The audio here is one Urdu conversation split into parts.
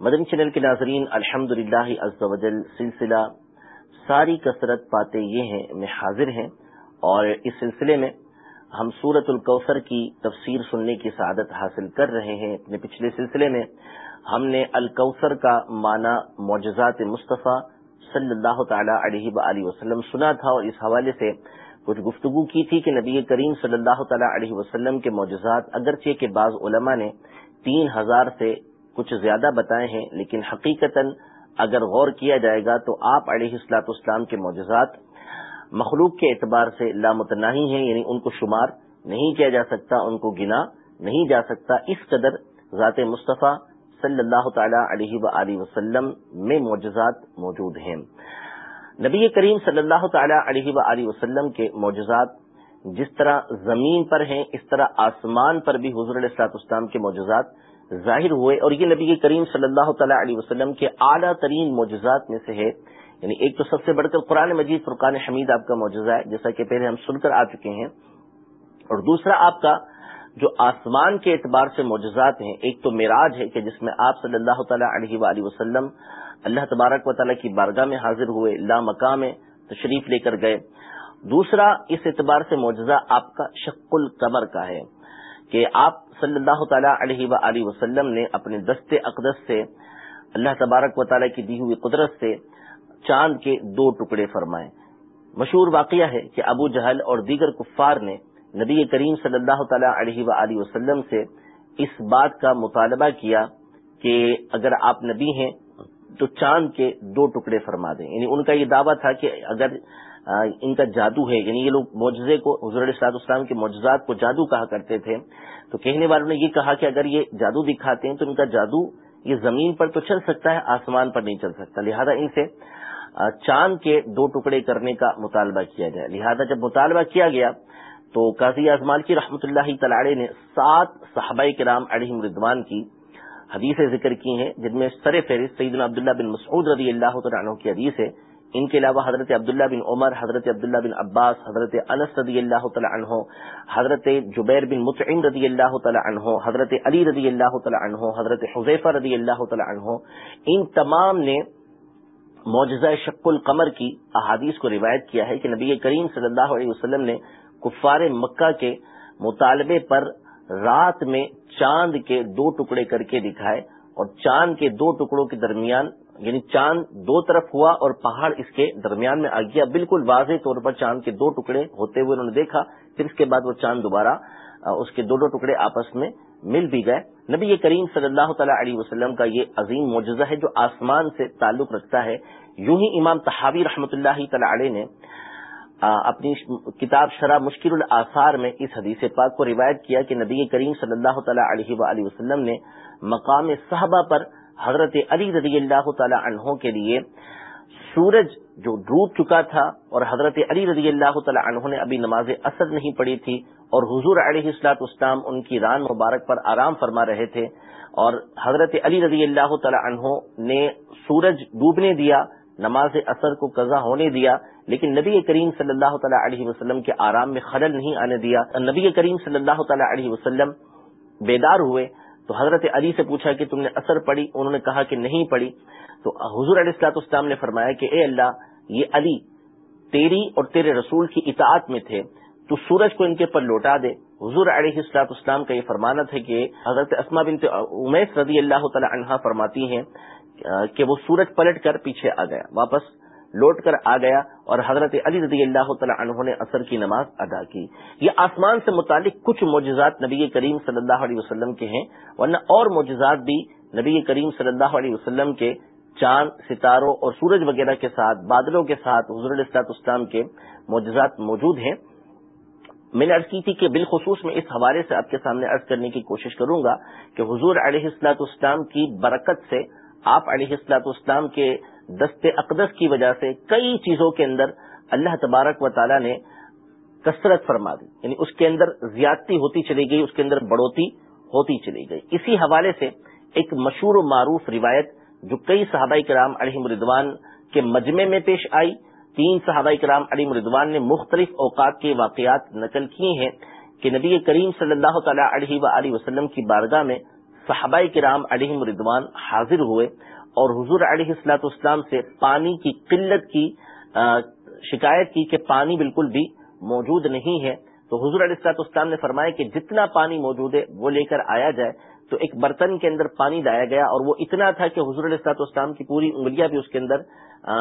مدنی چینل کے ناظرین الحمد للہ سلسلہ ساری کثرت پاتے یہ ہیں، میں حاضر ہیں اور اس سلسلے میں ہم سورت الکوثر کی تفسیر سننے کی سعادت حاصل کر رہے ہیں۔ اپنے پچھلے سلسلے میں ہم نے الکوثر کا معنی معجزات مصطفیٰ صلی اللہ تعالی علیہ و وسلم سنا تھا اور اس حوالے سے کچھ گفتگو کی تھی کہ نبی کریم صلی اللہ تعالی علیہ وسلم کے معجزات، اگرچہ کے بعض علماء نے تین ہزار سے کچھ زیادہ بتائے ہیں، لیکن حقیقتا اگر غور کیا جائے گا تو آپ علیہ السلاط اسلام کے معجزات مخلوق کے اعتبار سے لامتناہی ہیں یعنی ان کو شمار نہیں کیا جا سکتا، ان کو گنا نہیں جا سکتا اس قدر ذات مصطفیٰ صلی اللہ تعالی علیہ و وسلم میں معجزات موجود ہیں۔ نبی کریم صلی اللہ تعالی علیہ و وسلم کے معجزات جس طرح زمین پر ہیں، اس طرح آسمان پر بھی حضور علیہ السلاط اسلام کے معجزات ظاہر ہوئے اور یہ نبی کریم صلی اللہ تعالیٰ علیہ وسلم کے اعلیٰ ترین معجزات میں سے ہے۔ یعنی ایک تو سب سے بڑھ کر قرآن مجید، فرقان حمید آپ کا معجزہ ہے، جیسا کہ پہلے ہم سن کر آ چکے ہیں۔ اور دوسرا آپ کا جو آسمان کے اعتبار سے معجزات ہیں، ایک تو معراج ہے کہ جس میں آپ صلی اللہ تعالیٰ علیہ وآلہ وسلم اللہ تبارک و تعالیٰ کی بارگاہ میں حاضر ہوئے، لا مقام تشریف لے کر گئے۔ دوسرا اس اعتبار سے معجزہ آپ کا شک القمر کا ہے۔ کہ آپ صلی اللہ تعالیٰ علیہ و وسلم نے اپنے دست اقدس سے اللہ تبارک و تعالیٰ کی دی ہوئی قدرت سے چاند کے دو ٹکڑے فرمائے۔ مشہور واقعہ ہے کہ ابو جہل اور دیگر کفار نے نبی کریم صلی اللہ تعالیٰ علیہ و وسلم سے اس بات کا مطالبہ کیا کہ اگر آپ نبی ہیں تو چاند کے دو ٹکڑے فرما دیں۔ یعنی ان کا یہ دعویٰ تھا کہ اگر ان کا جادو ہے یعنی یہ لوگ معجزے کو حضور علیہ اسلام کے معجزات کو جادو کہا کرتے تھے۔ تو کہنے والوں نے یہ کہا کہ اگر یہ جادو دکھاتے ہیں تو ان کا جادو یہ زمین پر تو چل سکتا ہے، آسمان پر نہیں چل سکتا۔ لہذا ان سے چاند کے دو ٹکڑے کرنے کا مطالبہ کیا جائے۔ لہذا جب مطالبہ کیا گیا تو قاضی اعظمان کی رحمۃ اللہ تلاڑے نے سات صحابہ کرام علیہ مردوان کی حدیثیں ذکر کی ہیں، جن میں سر فہرست سعید عبداللہ بن مسعود رضی اللہ عنہ کی حدیث ہے۔ ان کے علاوہ حضرت عبداللہ بن عمر، حضرت عبداللہ بن عباس، حضرت انس رضی اللہ تعالی عنہ، حضرت جبیر بن مطعم رضی اللہ تعالی عنہ، حضرت علی رضی اللہ تعالی عنہ، حضرت حضیفہ رضی اللہ تعالی عنہ، ان تمام نے معجزہ شک القمر کی احادیث کو روایت کیا ہے کہ نبی کریم صلی اللہ علیہ وسلم نے کفار مکہ کے مطالبے پر رات میں چاند کے دو ٹکڑے کر کے دکھائے اور چاند کے دو ٹکڑوں کے درمیان یعنی چاند دو طرف ہوا اور پہاڑ اس کے درمیان میں آ گیا۔ بالکل واضح طور پر چاند کے دو ٹکڑے ہوتے ہوئے انہوں نے دیکھا، پھر اس کے بعد وہ چاند دوبارہ اس کے دو دو ٹکڑے آپس میں مل بھی گئے۔ نبی یہ کریم صلی اللہ تعالیٰ علیہ وسلم کا یہ عظیم معجزہ ہے جو آسمان سے تعلق رکھتا ہے۔ یوں ہی امام تحابی رحمۃ اللہ تعالی علیہ نے اپنی کتاب شرح مشکل الاثار میں اس حدیث پاک کو روایت کیا کہ نبی کریم صلی اللہ تعالیٰ علیہ وآلہ وسلم نے مقام صحابہ پر حضرت علی رضی اللہ تعالی عنہ کے لیے سورج جو ڈوب چکا تھا اور حضرت علی رضی اللہ تعالی عنہ نے ابھی نماز اثر نہیں پڑی تھی اور حضور علیہ السلاط اسلام ان کی ران مبارک پر آرام فرما رہے تھے اور حضرت علی رضی اللہ تعالی عنہ نے سورج ڈوبنے دیا، نماز اثر کو قضا ہونے دیا، لیکن نبی کریم صلی اللہ تعالی علیہ وسلم کے آرام میں خلل نہیں آنے دیا۔ نبی کریم صلی اللہ تعالی علیہ وسلم بیدار ہوئے تو حضرت علی سے پوچھا کہ تم نے اثر پڑی انہوں نے کہا کہ نہیں پڑی تو حضور علیہ السلاط اسلام نے فرمایا کہ اے اللہ، یہ علی تیری اور تیرے رسول کی اطاعت میں تھے۔ تو سورج کو ان کے پر لوٹا دے۔ حضور علیہ السلاط اسلام کا یہ فرمانت ہے کہ حضرت اسما بنت امیش رضی اللہ تعالی عنہا فرماتی ہیں کہ وہ سورج پلٹ کر پیچھے آ گیا، واپس لوٹ کر آ گیا اور حضرت علی رضی اللہ تعالی عنہ نے اثر کی نماز ادا کی۔ یہ آسمان سے متعلق کچھ معجزات نبی کریم صلی اللہ علیہ وسلم کے ہیں، ورنہ اور معجزات بھی نبی کریم صلی اللہ علیہ وسلم کے چاند، ستاروں اور سورج وغیرہ کے ساتھ، بادلوں کے ساتھ، حضور السلاط اسلام کے معجزات موجود ہیں۔ میں نے عرض کی تھی کہ بالخصوص میں اس حوالے سے آپ کے سامنے عرض کرنے کی کوشش کروں گا کہ حضور علیہ السلاط اسلام کی برکت سے آپ علیہ السلاط اسلام کے دست اقدس کی وجہ سے کئی چیزوں کے اندر اللہ تبارک و تعالی نے کثرت فرما دی۔ یعنی اس کے اندر زیادتی ہوتی چلی گئی، اس کے اندر بڑھوتی ہوتی چلی گئی۔ اسی حوالے سے ایک مشہور و معروف روایت جو کئی صحابہ کرام علیہ مردوان کے مجمع میں پیش آئی۔ تین صحابہ کرام علی مردوان نے مختلف اوقات کے واقعات نقل کیے ہیں کہ نبی کریم صلی اللہ تعالی علیہ و وسلم کی بارگاہ میں صحابہ کرام علیہ مردوان حاضر ہوئے۔ اور حضور علیہ السلاط اسلام سے پانی کی قلت کی شکایت کی کہ پانی بالکل بھی موجود نہیں ہے۔ تو حضور علیہ السلاط اسلام نے فرمایا کہ جتنا پانی موجود ہے، وہ لے کر آیا جائے۔ تو ایک برتن کے اندر پانی لایا گیا اور وہ اتنا تھا کہ حضور علیہ السلاط اسلام کی پوری انگلیاں بھی اس کے اندر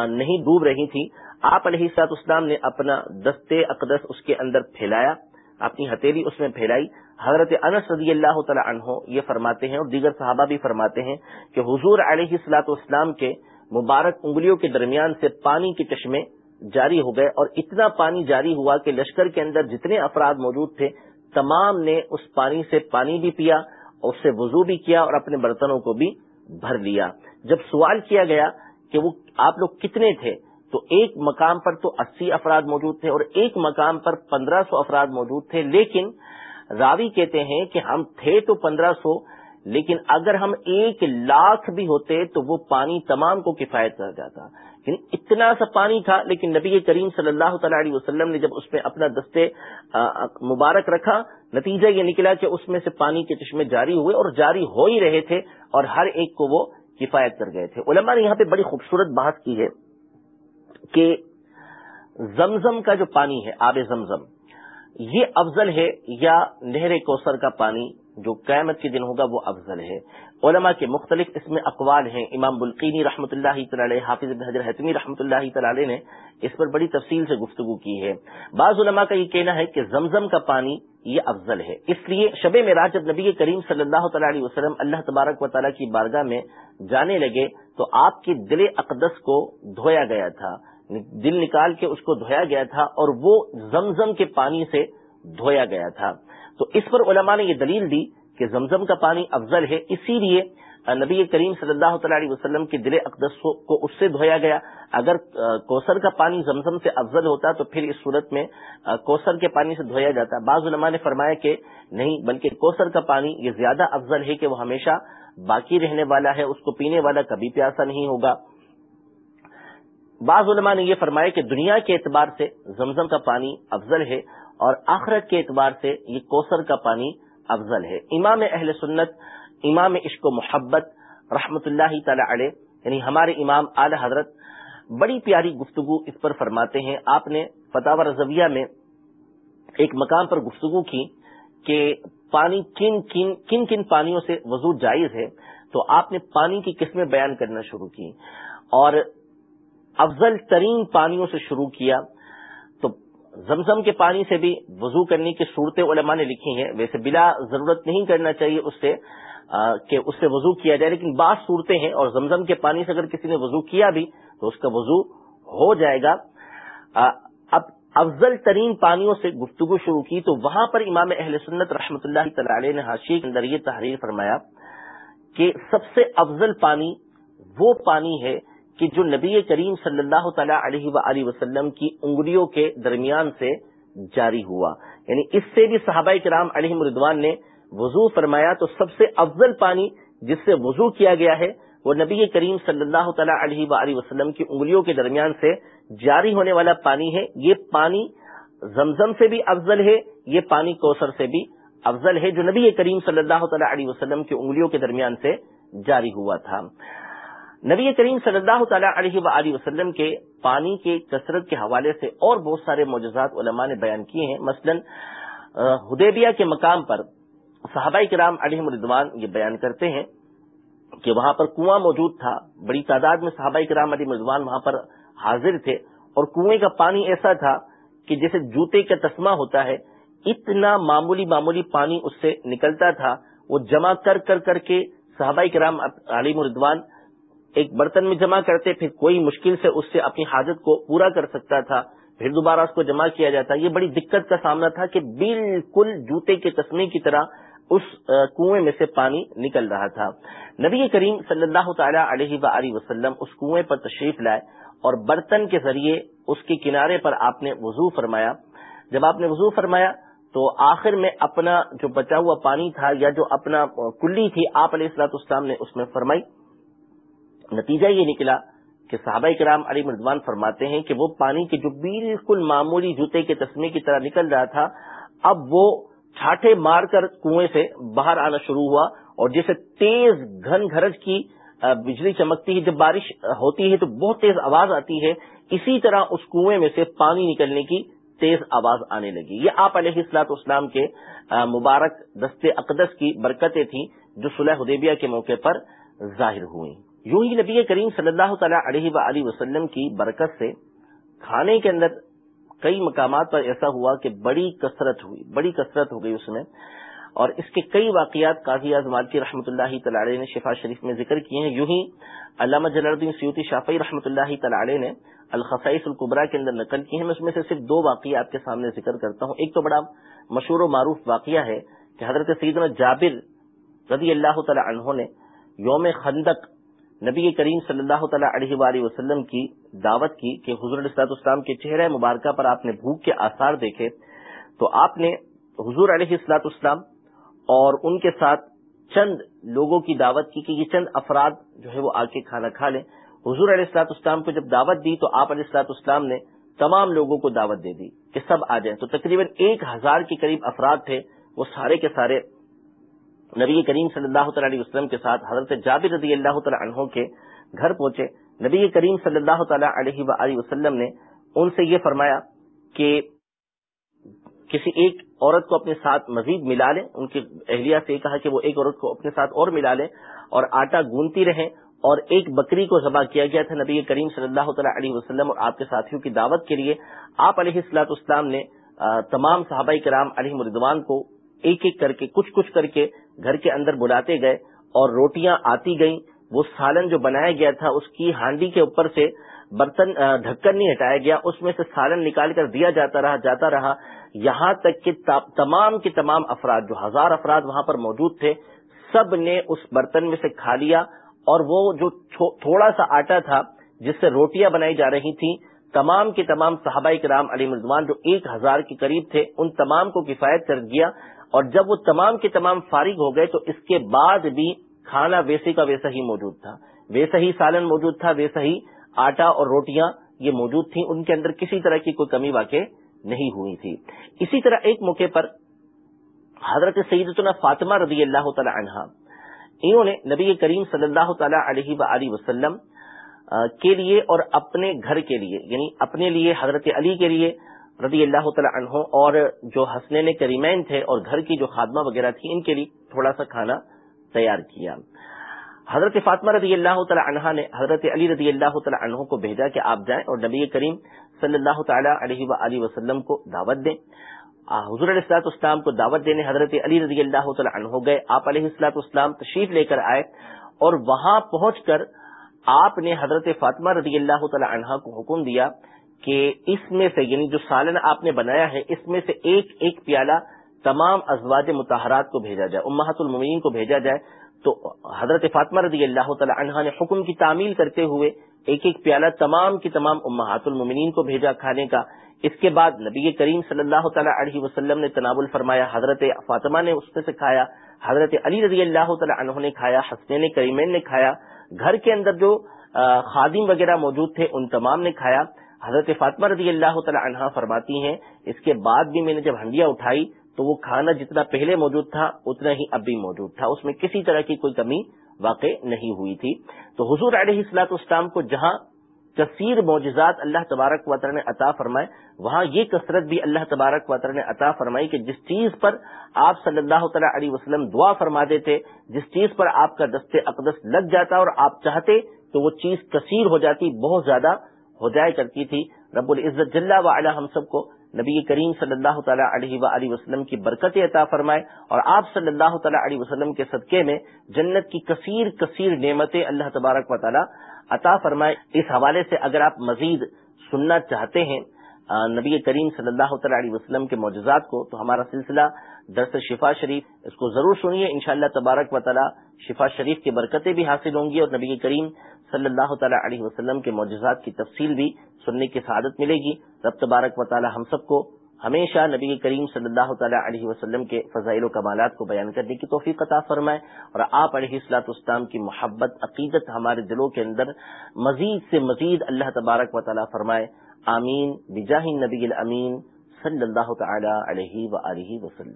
نہیں ڈوب رہی تھی آپ علیہ السلاط اسلام نے اپنا دستے اقدس اس کے اندر پھیلایا۔ اپنی ہتھیلی اس میں پھیلائی۔ حضرت انس رضی اللہ تعالی عنہ یہ فرماتے ہیں اور دیگر صحابہ بھی فرماتے ہیں کہ حضور علیہ السلاط اسلام کے مبارک انگلیوں کے درمیان سے پانی کے چشمے جاری ہو گئے اور اتنا پانی جاری ہوا کہ لشکر کے اندر جتنے افراد موجود تھے، تمام نے اس پانی سے پانی بھی پیا اور اس سے وضو بھی کیا اور اپنے برتنوں کو بھی بھر لیا۔ جب سوال کیا گیا کہ وہ آپ لوگ کتنے تھے تو ایک مقام پر تو اسی افراد موجود تھے اور ایک مقام پر پندرہ سو افراد موجود تھے، لیکن راوی کہتے ہیں کہ ہم تھے تو پندرہ سو، لیکن اگر ہم ایک لاکھ بھی ہوتے تو وہ پانی تمام کو کفایت کر جاتا۔ یعنی اتنا سا پانی تھا، لیکن نبی کریم صلی اللہ تعالی علیہ وسلم نے جب اس میں اپنا دستے مبارک رکھا، نتیجہ یہ نکلا کہ اس میں سے پانی کے چشمے جاری ہوئے اور جاری ہو ہی رہے تھے اور ہر ایک کو وہ کفایت کر گئے تھے۔ علماء نے یہاں پہ بڑی خوبصورت بات کی ہے۔ کہ زمزم کا جو پانی ہے، آب زمزم، یہ افضل ہے یا نہر کوسر کا پانی جو قیامت کے دن ہوگا، وہ افضل ہے؟ علماء کے مختلف اس میں اقوال ہیں۔ امام بلقینی رحمۃ اللہ تعالی حافظ حضر حتمی رحمۃ اللہ تعالی نے اس پر بڑی تفصیل سے گفتگو کی ہے۔ بعض علماء کا یہ کہنا ہے کہ زمزم کا پانی یہ افضل ہے۔ اس لیے شب میں جب نبی کریم صلی اللہ تعالی علیہ وسلم اللہ تبارک و تعالیٰ کی بارگاہ میں جانے لگے تو آپ کے دل اقدس کو دھویا گیا تھا۔ دل نکال کے اس کو دھویا گیا تھا اور وہ زمزم کے پانی سے دھویا گیا تھا۔ تو اس پر علماء نے یہ دلیل دی کہ زمزم کا پانی افضل ہے، اسی لیے نبی کریم صلی اللہ تعالی علیہ وسلم کے دل اقدس کو اس سے دھویا گیا۔ اگر کوسر کا پانی زمزم سے افضل ہوتا تو پھر اس صورت میں کوسر کے پانی سے دھویا جاتا۔ بعض علماء نے فرمایا کہ نہیں، بلکہ کوسر کا پانی یہ زیادہ افضل ہے کہ وہ ہمیشہ باقی رہنے والا ہے، اس کو پینے والا کبھی پیاسا نہیں ہوگا۔ بعض علماء نے یہ فرمایا کہ دنیا کے اعتبار سے زمزم کا پانی افضل ہے اور آخرت کے اعتبار سے یہ کوسر کا پانی افضل ہے۔ امام اہل سنت، امام عشق و محبت رحمت اللہ تعالی علیہ یعنی ہمارے امام اعلی حضرت، بڑی پیاری گفتگو اس پر فرماتے ہیں۔ آپ نے فتح رضویہ میں ایک مقام پر گفتگو کی کہ پانی کن کن کن کن پانیوں سے وضو جائز ہے، تو آپ نے پانی کی قسمیں بیان کرنا شروع کی۔ اور افضل ترین پانیوں سے شروع کیا۔ تو زمزم کے پانی سے بھی وضو کرنے کی صورتیں علماء نے لکھی ہیں۔ ویسے بلا ضرورت نہیں کرنا چاہیے اس سے کہ اس سے وضو کیا جائے، لیکن بعض صورتیں ہیں اور زمزم کے پانی سے اگر کسی نے وضو کیا بھی، تو اس کا وضو ہو جائے گا۔ اب افضل ترین پانیوں سے گفتگو شروع کی، تو وہاں پر امام اہل سنت رحمۃ اللہ تعالی نے حاشی کے اندر یہ تحریر فرمایا کہ سب سے افضل پانی وہ پانی ہے کہ جو نبی کریم صلی اللہ تعالی علیہ و وسلم کی انگلیوں کے درمیان سے جاری ہوا۔ یعنی اس سے بھی صحابہ کرام علیہ مردوان نے وضو فرمایا تو سب سے افضل پانی جس سے وضو کیا گیا ہے وہ نبی کریم صلی اللہ تعالی علیہ و وسلم کی انگلیوں کے درمیان سے جاری ہونے والا پانی ہے۔ یہ پانی زمزم سے بھی افضل ہے، یہ پانی کوثر سے بھی افضل ہے جو نبی کریم صلی اللہ تعالی علیہ وسلم کی انگلیوں کے درمیان سے جاری ہوا تھا۔ نبی کریم صلی اللہ تعالیٰ علیہ و وسلم کے پانی کے کثرت کے حوالے سے اور بہت سارے معجزات علماء نے بیان کیے ہیں۔ مثلا ہدیبیہ کے مقام پر صحابہ کرام علیہ مردوان یہ بیان کرتے ہیں کہ وہاں پر کنواں موجود تھا۔ بڑی تعداد میں صحابہ کرام علی مردوان وہاں پر حاضر تھے اور کنویں کا پانی ایسا تھا کہ جیسے جوتے کا تسمہ ہوتا ہے۔ اتنا معمولی معمولی پانی اس سے نکلتا تھا۔ وہ جمع کر کر کر کے صحابہ کرام علی مردوان ایک برتن میں جمع کرتے، پھر کوئی مشکل سے اس سے اپنی حاجت کو پورا کر سکتا تھا، پھر دوبارہ اس کو جمع کیا جاتا۔ یہ بڑی دقت کا سامنا تھا کہ بالکل جوتے کے تسمے کی طرح اس کنویں میں سے پانی نکل رہا تھا۔ نبی کریم صلی اللہ تعالی علیہ و وسلم اس کنویں پر تشریف لائے اور برتن کے ذریعے اس کے کنارے پر آپ نے وضو فرمایا۔ جب آپ نے وضو فرمایا تو آخر میں اپنا جو بچا ہوا پانی تھا یا جو اپنا کلی تھی، آپ علیہ السلاط اسلام نے اس میں فرمائی۔ نتیجہ یہ نکلا کہ صحابہ کرام علی مردوان فرماتے ہیں کہ وہ پانی کے جو بالکل معمولی جوتے کے تسمے کی طرح نکل رہا تھا، اب وہ چھاٹے مار کر کنویں سے باہر آنا شروع ہوا اور جیسے تیز گھن گھرج کی بجلی چمکتی ہے، جب بارش ہوتی ہے تو بہت تیز آواز آتی ہے، اسی طرح اس کنویں میں سے پانی نکلنے کی تیز آواز آنے لگی۔ یہ آپ علیہ السلاط اسلام کے مبارک دست اقدس کی برکتیں تھیں جو صلح حدیبیہ کے موقع پر ظاہر ہوئی یوں ہی نبی کریم صلی اللہ تعالی علیہ و وسلم کی برکت سے کھانے کے اندر کئی مقامات پر ایسا ہوا کہ بڑی کثرت ہوئی، بڑی کثرت ہو گئی اس میں۔ اور اس کے کئی واقعات قاضی اعظم کی رحمۃ اللہ تعالی نے شفا شریف میں ذکر کیے ہیں۔ یوں ہی علامہ جلال الدین سیوتی شافی رحمۃ اللہ تعالی نے الخصائص القبرا کے اندر نقل کی ہیں۔ میں اس میں سے صرف دو واقعہ آپ کے سامنے ذکر کرتا ہوں۔ ایک تو بڑا مشہور و معروف واقعہ ہے کہ حضرت سیدنا جابر رضی اللہ تعالی عنہ نے یوم خندق نبی کریم صلی اللہ تعالیٰ علیہ وآلہ وسلم کی دعوت کی کہ حضور السلاط اسلام کے چہرے مبارکہ پر آپ نے بھوک کے آثار دیکھے، تو آپ نے حضور علیہ السلاط اسلام اور ان کے ساتھ چند لوگوں کی دعوت کی کہ یہ چند افراد جو ہے وہ آ کے کھانا کھا لیں۔ حضور علیہ السلاط اسلام کو جب دعوت دی تو آپ علیہ السلاط اسلام نے تمام لوگوں کو دعوت دے دی کہ سب آ جائیں۔ تو تقریباً ایک ہزار کے قریب افراد تھے، وہ سارے کے سارے نبی کریم صلی اللہ تعالی علیہ وسلم کے ساتھ حضرت جابر رضی اللہ تعالی عنہ کے گھر پہنچے۔ نبی کریم صلی اللہ تعالی علیہ وسلم نے ان سے یہ فرمایا کہ کسی ایک عورت کو اپنے ساتھ مزید ملا لیں۔ ان کی اہلیہ سے کہا کہ وہ ایک عورت کو اپنے ساتھ اور ملا لیں اور آٹا گونتی رہیں۔ اور ایک بکری کو ذبح کیا گیا تھا نبی کریم صلی اللہ تعالی علیہ وسلم اور آپ کے ساتھیوں کی دعوت کے لیے۔ آپ علیہ السلاط اسلام نے تمام صحابہ کرام علیہ مردوان کو ایک ایک کر کے، کچھ کچھ کر کے گھر کے اندر بلاتے گئے اور روٹیاں آتی گئیں۔ وہ سالن جو بنایا گیا تھا، اس کی ہانڈی کے اوپر سے برتن ڈھکن نہیں ہٹایا گیا، اس میں سے سالن نکال کر دیا جاتا رہا جاتا رہا۔ یہاں تک کہ تمام کے تمام افراد، جو ہزار افراد وہاں پر موجود تھے، سب نے اس برتن میں سے کھا لیا اور وہ جو تھوڑا سا آٹا تھا جس سے روٹیاں بنائی جا رہی تھیں، تمام کے تمام صحابہ کرام علی مردوان جو ایک ہزار کے قریب تھے، ان تمام کو کفایت کر دیا اور جب وہ تمام کے تمام فارغ ہو گئے تو اس کے بعد بھی کھانا ویسے کا ویسا ہی موجود تھا۔ ویسا ہی سالن موجود تھا، ویسا ہی آٹا اور روٹیاں یہ موجود تھیں۔ ان کے اندر کسی طرح کی کوئی کمی واقع نہیں ہوئی تھی۔ اسی طرح ایک موقع پر حضرت سیدتنا فاطمہ رضی اللہ تعالی عنہ انہوں نے نبی کریم صلی اللہ تعالی علیہ و وسلم کے لیے اور اپنے گھر کے لیے یعنی اپنے لیے حضرت علی کے لیے رضی اللہ تعالی عنہ اور جو حسنین کریمین تھے اور گھر کی جو خادمہ وغیرہ تھی، ان کے لیے تھوڑا سا کھانا تیار کیا۔ حضرت فاطمہ رضی اللہ تعالی عنہ نے حضرت علی رضی اللہ تعالی عنہ کو بھیجا کہ آپ جائیں اور نبی کریم صلی اللہ تعالی علیہ و وسلم کو دعوت دیں۔ حضور علیہ السلاط اسلام کو دعوت دینے حضرت علی رضی اللہ تعالی عنہ گئے۔ آپ علیہ السلاط اسلام تشریف لے کر آئے اور وہاں پہنچ کر آپ نے حضرت فاطمہ رضی اللہ تعالی عنہ کو حکم دیا کہ اس میں سے یعنی جو سالن آپ نے بنایا ہے، اس میں سے ایک ایک پیالہ تمام ازواج متحرات کو بھیجا جائے، امہات المین کو بھیجا جائے۔ تو حضرت فاطمہ رضی اللہ تعالی عنہ نے حکم کی تعمیل کرتے ہوئے ایک ایک پیالہ تمام کی تمام امہات المومنین کو بھیجا کھانے کا۔ اس کے بعد نبی کریم صلی اللہ تعالی علیہ وسلم نے تناول فرمایا، حضرت فاطمہ نے اس میں سے کھایا، حضرت علی رضی اللہ تعالی عنہ نے کھایا، حسنین کریمین نے کھایا۔ گھر کے اندر جو خادم وغیرہ موجود تھے، ان تمام نے کھایا۔ حضرت فاطمہ رضی اللہ تعالی عنہ فرماتی ہیں، اس کے بعد بھی میں نے جب ہنڈیاں اٹھائی تو وہ کھانا جتنا پہلے موجود تھا، اتنا ہی اب بھی موجود تھا۔ اس میں کسی طرح کی کوئی کمی واقع نہیں ہوئی تھی۔ تو حضور علیہ السلاط اسلام کو جہاں کثیر معجزات اللہ تبارک وطر نے عطا فرمائے، وہاں یہ کثرت بھی اللہ تبارک وطر نے عطا فرمائی کہ جس چیز پر آپ صلی اللہ تعالیٰ علیہ وسلم دعا فرما دیتے، جس چیز پر آپ کا دست اقدس لگ جاتا اور آپ چاہتے، تو وہ چیز کثیر ہو جاتی، بہت زیادہ ہو جائے کرتی تھی۔ رب العزت جل و علا ہم سب کو نبی کریم صلی اللہ تعالیٰ علیہ و وسلم کی برکت عطا فرمائے اور آپ صلی اللہ تعالیٰ علیہ وسلم کے صدقے میں جنت کی کثیر کثیر نعمتیں اللہ تبارک و تعالیٰ عطا فرمائے۔ اس حوالے سے اگر آپ مزید سننا چاہتے ہیں نبی کریم صلی اللہ تعالی علیہ وسلم کے معجزات کو، تو ہمارا سلسلہ درس شفا شریف، اس کو ضرور سنیے۔ انشاءاللہ تبارک و تعالی شفا شریف کی برکتیں بھی حاصل ہوں گی اور نبی کریم صلی اللہ تعالی علیہ وسلم کے معجزات کی تفصیل بھی سننے کی سعادت ملے گی۔ رب تبارک و تعالی ہم سب کو ہمیشہ نبی کریم صلی اللہ تعالی علیہ وسلم کے فضائل و کمالات کو بیان کرنے کی توفیق عطا فرمائے اور آپ علیہ السلاط اسلام کی محبت، عقیدت ہمارے دلوں کے اندر مزید سے مزید اللہ تبارک و تعالی فرمائے۔ آمین۔ بجاہ نبی الامین صلی اللہ تعالی علیہ و وسلم۔